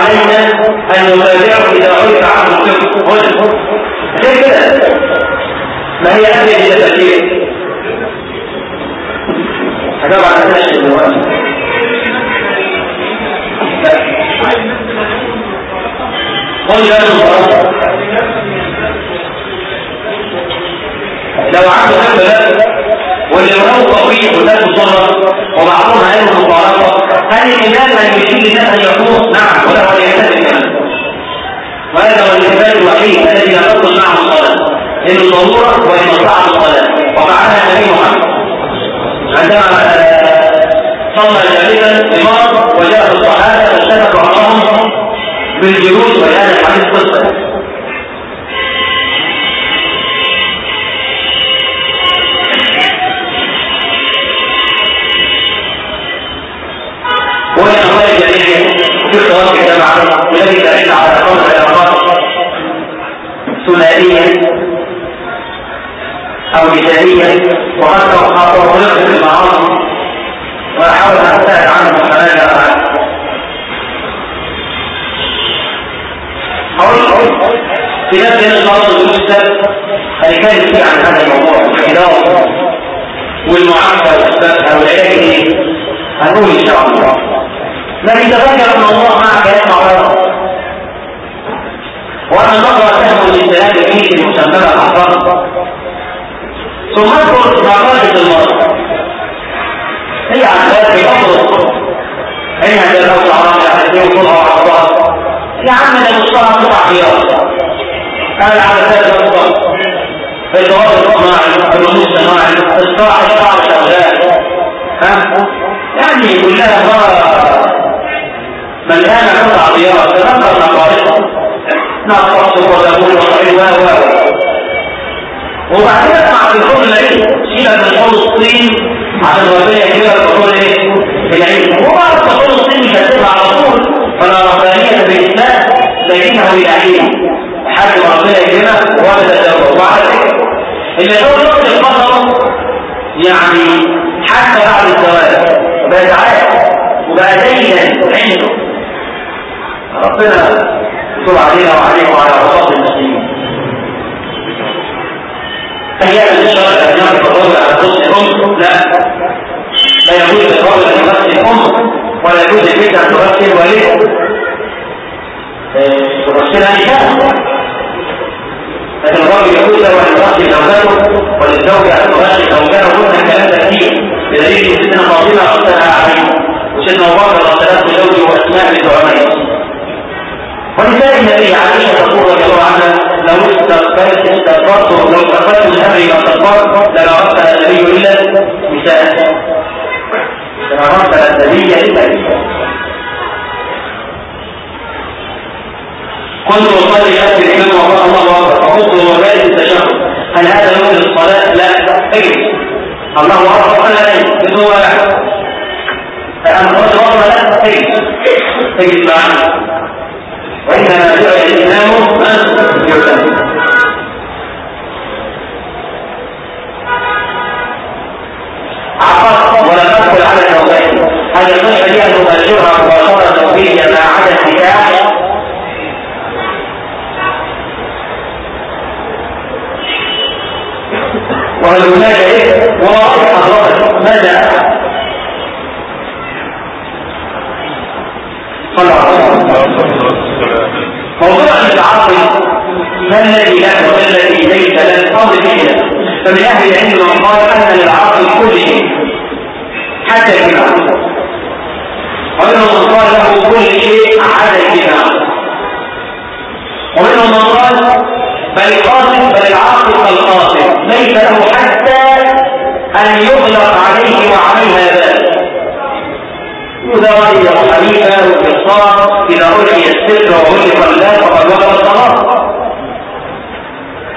علينا أن نتابعه إذا عرف عنه الكفر هنا غير كده. ما هي تأثير هجاب على قل يا هل الإمام أن يشير الناس أن يكون نعم وله أن يعتذر كمان وهذا هو الإثبات الوحيد الذي لا تبطل معه الصلاة. إن الضرورة وإن مصلحة الصلاة. وفعلها النبي محمد. عندما صلى جالسا لمرض وجاء الصحابة فاشتكى بعضهم بالجلوس ولهذا الحديث قصة وهي أموال جميعا في اختلاط الجماعة والذي دليل على قول العلاقات ثنائيا أو مثاليا وقد خلقت المعاصي وأحاول أن أبتعد عنه فلا لا أقول في نفس النظر المستقبل هنتكلم فيه عن هذا الموضوع الخلاف والمعاملة والأسبابها والعلاج هنقول إن شاء الله لكن تذكر أن الله مع كلام عبارة وأن النظر تهمل للسلام فيه المسببة الأحضار ثم اذكر معقولة المرض هي عن في أمر إنها تلوث على الأحدين وطلع وعضاء يا عم ده مصطلح قطع خيار. قال على ذلك الأفضل في الجواب الصناعي النمو الصناعي الصراحة الصعب شغال ها؟ يعني كلها مرة مليانة قطع خيار تذكر مقالتها نقص وزبون وصعيد و و وبعدين اسمع في الكون العيد سيبك من حوض الصين عشان ربنا يجيبك الكون إيه؟ العيد وبعد حوض الصين مش هتبقى على طول فلا ربانية بالإسلام لكنه لحد ما ربنا يجيبك وولد الدولة وبعد كده اللي هو نقطة القدر يعني حتى بعد الزواج. بقى عارف وبقى دايما عنده. ربنا يتوب علينا وعليكم وعلى عصاة المسلمين أحيانا الشرع أن يعرف الرجل على نفس الأم لا لا يجوز للرجل أن يمثل الأم ولا يجوز البنت ان تغسل والدها تغسلها نساء لكن الراجل يقول له أن يغسل زوجته وللزوجة أن تغسل زوجها وقلنا الكلام ده كتير بدليل إن سيدنا فاطمة غسلها عليه وسيدنا ابو بكر غسلته زوجه وأسماء بنت ولذلك النبي عائشه تقول رضي الله عنها لو استغفرت استغفرت لو من أمري ما استغفرت لما غسل النبي الا نساء لما غسل النبي الا نساء كنت أصلي أتي الإمام وقال الله أكبر فقلت وذلك التشهد. هل هذا يمكن الصلاة؟ لا. اجلس الله أكبر أنا لا. يجلس هو أنا قلت الله لا. اجلس اجلس معنا وإنما جعل الإمام أن يعتمد عقد ولا تدخل على النوبين هذا أن تباشرها مباشرة نوبية ما عدا النكاح وهل هناك إيه وواضح حضرتك ماذا موضوع التعاطي الذي له وما الذي ليس له أمر به فمن أهل العلم من قال أن للعاقل كل شيء حتى الجماع ومنهم من قال له كل شيء عدا الجماع ومنهم من قال بل القاصد بل العاقل كالقاصد ليس له حتى ان يغلق عليه وعليها ذلك. وده رأي أبو حنيفة إذا ألقي السر وغلق الله فقد وقع الصلاة.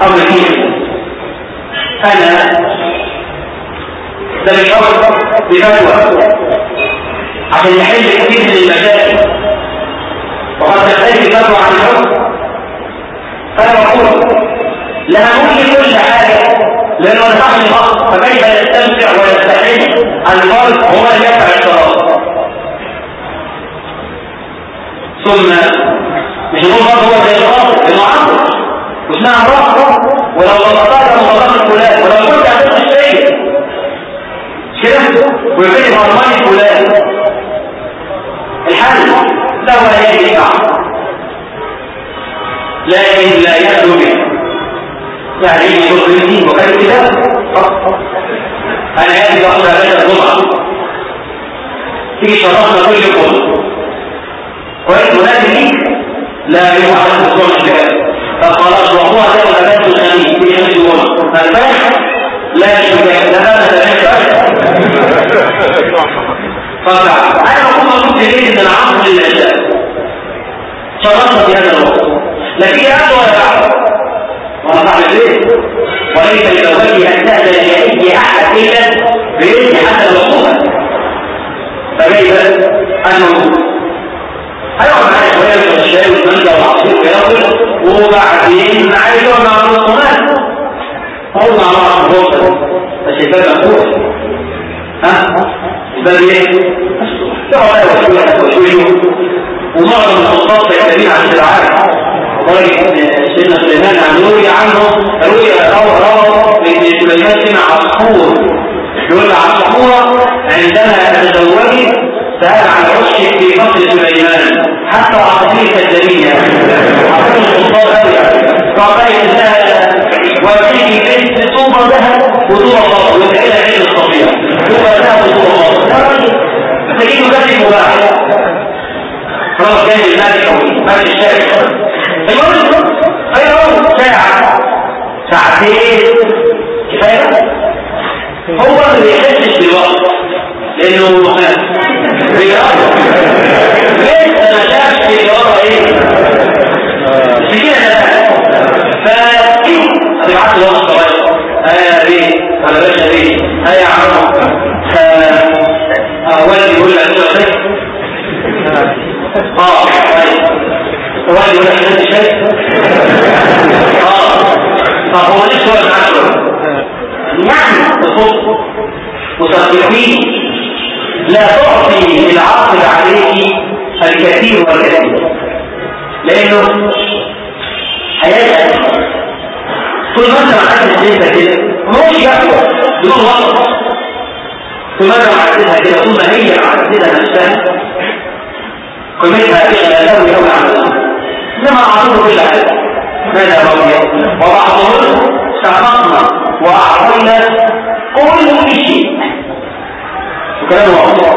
أمر كيف أنا ده بشرط بفتوى عشان يحل كثير من المشاكل وقد تختلف فتوى عن الحكم فأنا بقول لها ممكن كل حاجة لأنه نصح الفرق فكيف يستمتع ويستحل الفرق هو اللي يدفع الصلاة ثم مش نقول برضه هو زي الغاصب عقل واسمها امرأة ولو غلطتها مغلطة فلان ولو كنت عملت الشيء كده ويبقى غلطاني فلان. الحل لا ولا يجي يدفع لكن لا يخلو به يعني بالدين وكان كده. أنا هذه أقول هذا الجمعه تيجي شرفنا كل يوم كويس ولكن ليك لا يوم على الأسبوع مش كده طب خلاص وقوع ده ولا بس الخميس تيجي خميس فالفرح لا ده بقى طبعا أنا بكون موجود في ليله العصر للعشاء شرفنا في هذا الوقت. لكن هذا ولا بعد. وأنا صاحب ليه وليس لزوجي أن تهدى لاي أحد إلا بإذن حتى الوقوف فكيف أنه؟ هيقعد معايا شوية من الشاي والمانجا والعصير وياكل وبعدين عايز يقعد مع الرسومات هو مع بعض فرصه بس الباب مفتوح ها؟ الباب إيه؟ يقعد شوية وشويه ومعظم الخطاط يكتبين عن العالم قال سيدنا سليمان عن روي عنه روي أو روى ان سليمان سمع عصفور. يقول عصفورة عندما تزوجت سأل عن عشق في قصر سليمان. حتى عصفور كالدليل عصفور الخطاب قوي فقالت لها وفيه بنت طوبة ذهب وطوبة فضل وتعيلها عين الصفية طوبة ذهب وطوبة فضل تجيبه كذب مباح خلاص جاي المالك قوي مالك الشارع المهم أيوه ساعة. ساعتين. كفاية؟ هو ما بيحسش بالوقت. لأنه بيقرا لسه ما شافش اللي ورا إيه؟ مش كده. له وقت صغير إيه بيه ولا باشا بيه إيه يا عم والدي يقول لك آه والدي يقول لك انت شايف آه طب هو ليش هو العشر يعني تصب مصدقين. لا تعطي العقل عليك الكثير والكثير. لأنه هيسأل طول ما انت انت كده مش يقوى بدون وقت طول ما انت معدلها كده طول ما هي معدلها نفسها قيمتها إغلاله أو عمله إنما أعطوه كل حاجة ماذا بقي؟ وبعضهم سقطنا وأعطينا كل شيء. وكلام واضح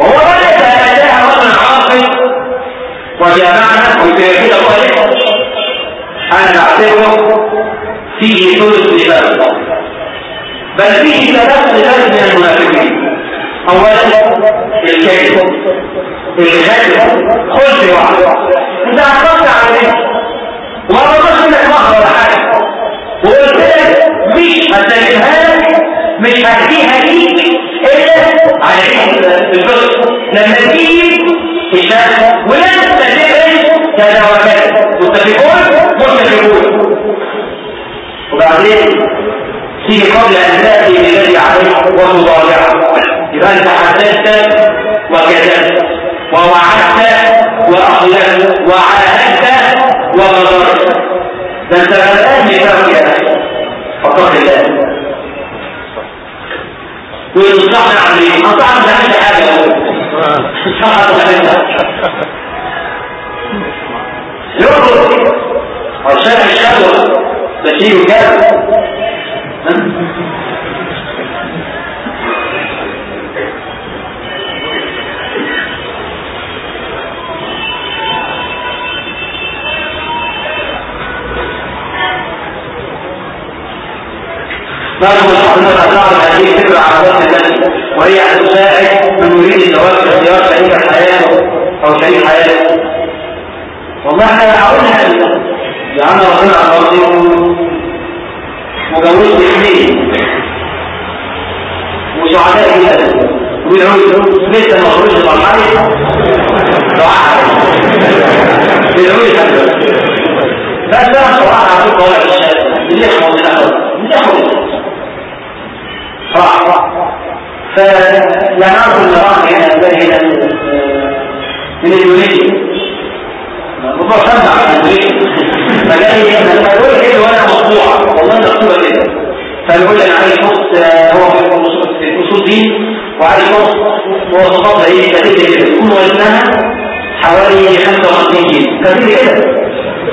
وهو بدأ أتاها رجل عاقل. وجمعنا وفي كده قال أنا بعتبره فيه ثلث لباس بل فيه ثلاث لباس من المنافقين. اولا الكذب. الكذب خلف واحد. انت عرفت عليه وما رضاش منك مهر ولا حاجة. وقلت لك مش هسلمها لك مش هديها ليك إلا على الفطر لما تيجي الشهر ولازم تتفق كذا وكذا. متفقون؟ متفقون. وبعدين تيجي قبل أن تأتي بالذي عليك وتضاجعه يبقى انت حدثت وكذبت ووعدت واخلفت وعاهدت وغدرت. ده انت الآن مثال يا أخي. فقط الله. وينصحنا عن إيه؟ انصحنا بهذه حاجة. انصحنا بهذه يرفض عشان الشهوة. شيء جاد نرجو حضرتك تعرف هذه الفكرة على ضغط النفس وهي ان تساعد من يريد الزواج في اختيار شريك حياته أو شريك حياته. والله إحنا عاوزها لأن ربنا عطاني مجوزت اثنين وسعداء جدا وبيدعوا لسه ما خرجش مرحله دعاء بيدعوا لي بس أنا صراحة اعطيك قواعد الشهاده اللي يحفظ الأول اللي يحفظ راح فلا نعرف ان راح هنا هنا من اندونيسيا الموضوع سمع عن اندونيسيا فجاء لي أنا فقول كده وأنا والله مقطوعه كده فبيقول لي أنا عايز شخص هو في اصول دين وعايز شخص مواصفات زي كتبت كده تكون وزنها حوالي 55 كيلو كتبت كده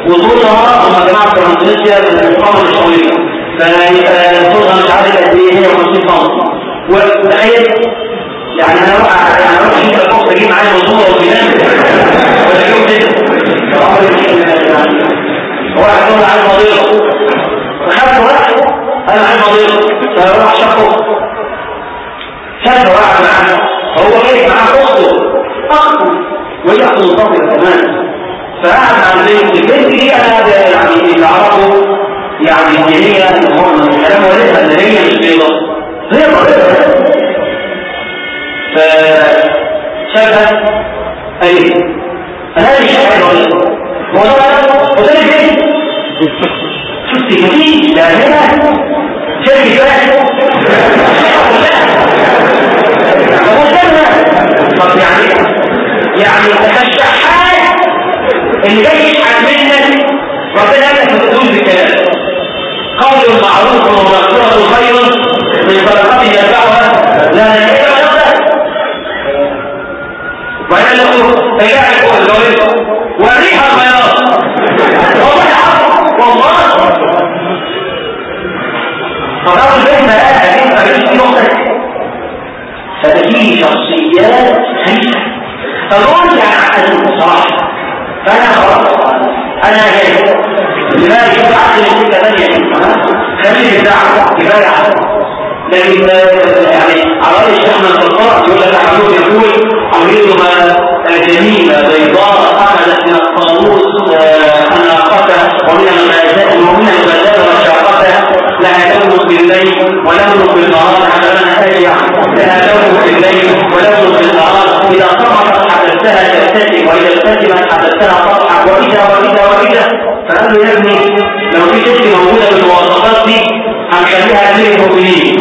وطولها هم جماعة في إندونيسيا المقامه مش طويله فطولها مش عارف قد إيه 150 سم وتخيل يعني أنا أروح يعني أروح أشوف الفرصه أجيب معايا مظبوطه وجنان ولا يوم كده يقول عايز مضيره فخدت واحد. أنا عايز مضيره فراح شافه شافه واحد معاه فهو جاي معاه أخته. أخته. وهي اخته منتظره كمان فقعد مع البنت البنت دي أنا يعني اللي اعرفه يعني إن هي من الكلام والدها ان هي مش بيضة. هي مريضة فشافها إيه أنا مش عايز مريضة موضوع وده ليه كتير ده هنا يعني يعني الشحات اللي جاي يشحت منك ربنا لك ما تقولش قول معروف ومغفرة خير من صدقة يدفعها لا نهاية ولا له تجاهل فوق الجواب وريها البياض والله حق والله فقالوا البيت بقى هجيب مفيش نقطة فتجيلي شخصيات خيسة فالواحد يعني عقل بصراحة فأنا خلاص أنا جاي لماذا يبقى عقل السكة ثانية خلي الدعوة كفاية لكن يعني على رأي الشيخ من الفرقاء يقول لك أحمد يقول عمريتها جميلة بيضاء أخذت من الطاووس أناقتها ومن المازات ومن المازات وشاقتها لها لون بالليل ولون بالنهار على من أجع لها لون بالليل ولون بالنهار إذا صمتت حدثتها تبتسم وإذا ابتسمت حدثتها تضحك وإذا وإذا وإذا فقال له يا ابني لو في ست موجودة بالمواصفات دي هنخليها أمير المؤمنين.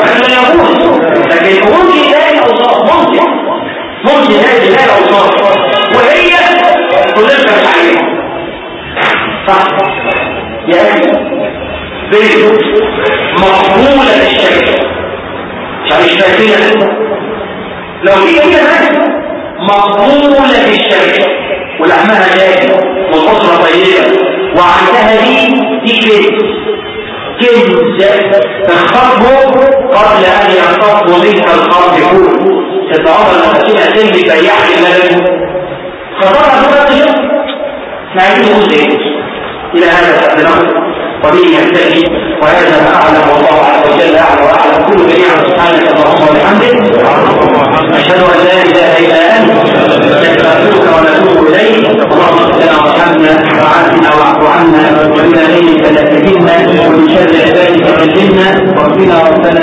وإحنا يقول لكن ممكن تلاقي أوصاف ممكن. ممكن تلاقي أوصاف وهي تنفذ عليها صح أخي بنت مقبولة للشركة مش فاكرة لو هي كده مقبولة بالشركة ولحمها جاهز والأسرة طيبة وعندها دي دي كنز تخطبه قبل أن يخطب منك الخط كله تتعرض كنز بياع الملك خطبها في الوقت ما عايزين إلى هذا بنقل وبه يحتاج وهذا ما أعلم والله عز وجل أعلم وأعلم كل جميع سبحانك اللهم وبحمدك. أشهد أن لا إله إلا أنت. نستغفرك ونتوب إليك. اللهم اغفر لنا وارحمنا وعافنا واعف عنا. وإلى إليك لا تهنا ومن شر عبادك عجلنا واغفرنا ربنا